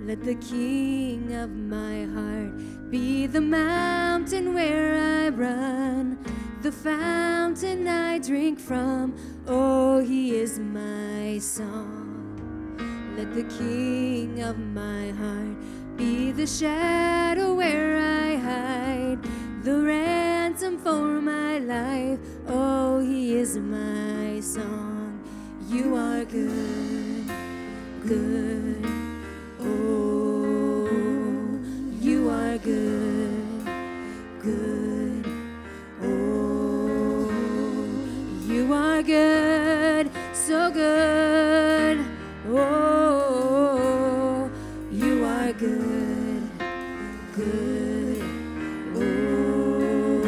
Let the king of my heart be the mountain where I run, the fountain I drink from. Oh, he is my song. Let the king of my heart be the shadow where I hide, the ransom for my life. Oh, he is my song. You are good, good. Good, so good. Oh, you are good, good. Oh,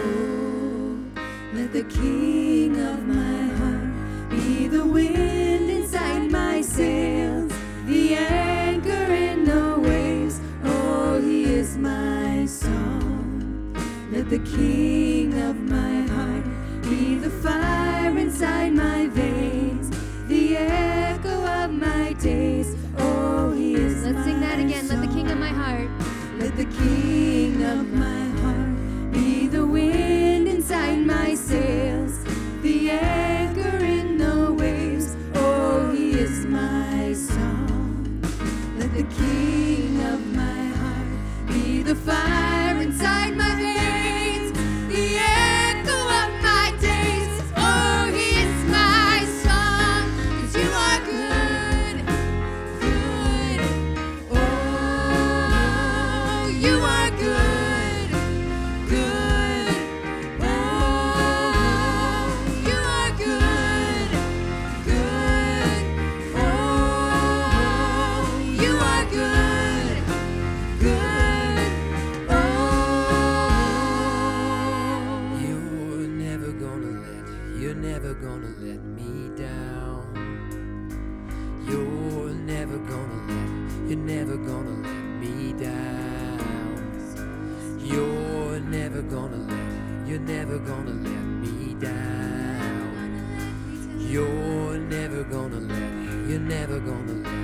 let the King of my heart be the wind inside my sails, the anchor in the waves. Oh, he is my song. Let the King of my heart be the fire inside my veins, the echo of my days. Oh, he is. Let's sing that again. Let the king of my heart. let the king of my never gonna let me down. You're never gonna let, you're never gonna let me down. You're never gonna let, you're never gonna let me down. You're never gonna let, you're never gonna let.